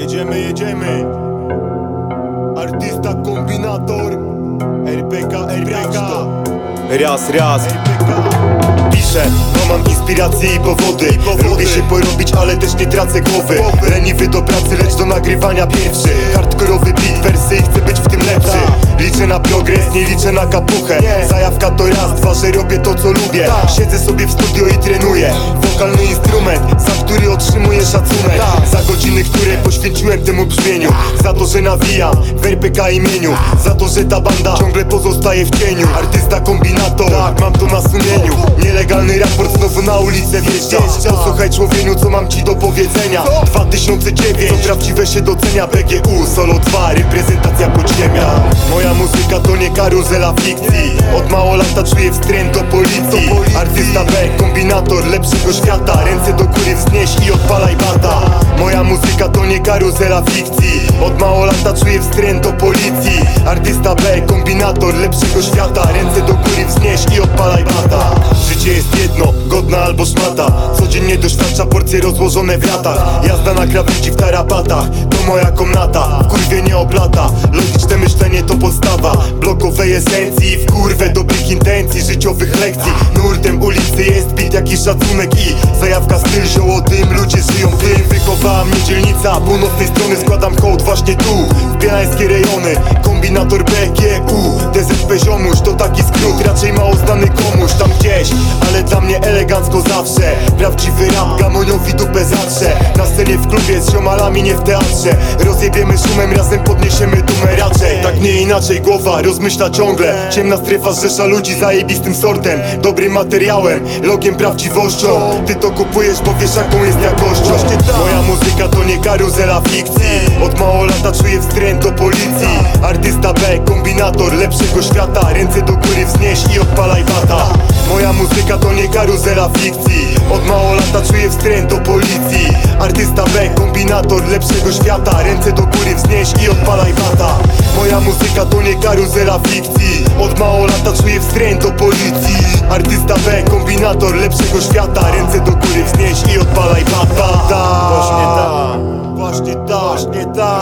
jedziemy Artysta, kombinator. RPK, RPK Raz, raz Piszę, bo mam inspiracje i powody. Lubię się porobić, ale też nie tracę głowy. Leniwy do pracy, lecz do nagrywania pierwszy. Hardkorowy Liczę na progres, nie liczę na kapuchę. Zajawka to raz, dwa, że robię to co lubię. Siedzę sobie w studio i trenuję. Wokalny instrument, za który otrzymuję szacunek. Za godziny, które poświęciłem temu brzmieniu. Za to, że nawijam w RPK imieniu. Za to, że ta banda ciągle pozostaje w cieniu. Artysta kombinator, tak, mam to na sumieniu. Nielegalny raport znowu na ulicę wjeżdża. Posłuchaj człowieniu, co mam ci do powiedzenia. 2009, co? Prawdziwe się docenia PGU, solo 2, reprezentacja podziemia. Moja muzyka to nie karuzela fikcji. Od mało lata czuję wstręt do policji. Artysta B, kombinator lepszego świata. Ręce do góry wznieś i odpalaj bata. Moja muzyka to nie karuzela fikcji. Od mało lata czuję wstręt do policji. Artysta B, kombinator lepszego świata. Ręce do góry wznieś i odpalaj bata. Życie jest jedno, godna albo szmata. Codziennie doświadcza porcje rozłożone w latach. Jazda na krawędzi w tarapatach. To moja komnata, w kurwie nie Blokowej esencji, w kurwę dobrych intencji Życiowych lekcji, nurtem ulicy jest bit Jakiś szacunek i zajawka styl Ziołodym, ludzie żyją tym. Wychowała mnie dzielnica, północnej strony składam hołd właśnie tu. W bielańskie rejony, kombinator BGU DZP ziomuś to taki skrót, raczej mało znany komuś mnie elegancko zawsze. Prawdziwy rap, gamoniowi dupę zatrze Na scenie w klubie z ziomalami, nie w teatrze. Rozjebiemy szumem, razem podniesiemy dumę raczej. Tak nie inaczej, głowa rozmyśla ciągle. Ciemna strefa zrzesza ludzi zajebistym sortem. Dobrym materiałem, logiem prawdziwością. Ty to kupujesz, bo wiesz jaką jest jakością. Moja muzyka to nie karuzela fikcji. Od mało lata czuję wstręt do policji. Artysta B, kombinator lepszego świata. Ręce do góry wznieś i odpalaj bata Moja muzyka to nie karuzela fikcji. Od mało lata czuję wstręt do policji. Artysta B, kombinator lepszego świata. Ręce do góry wznieś i odpalaj bata. Moja muzyka to nie karuzela fikcji. Od mało lata czuję wstręt do policji. Artysta B, kombinator lepszego świata. Ręce do góry wznieś i odpalaj bata. Właśnie tak, właśnie tak, właśnie tak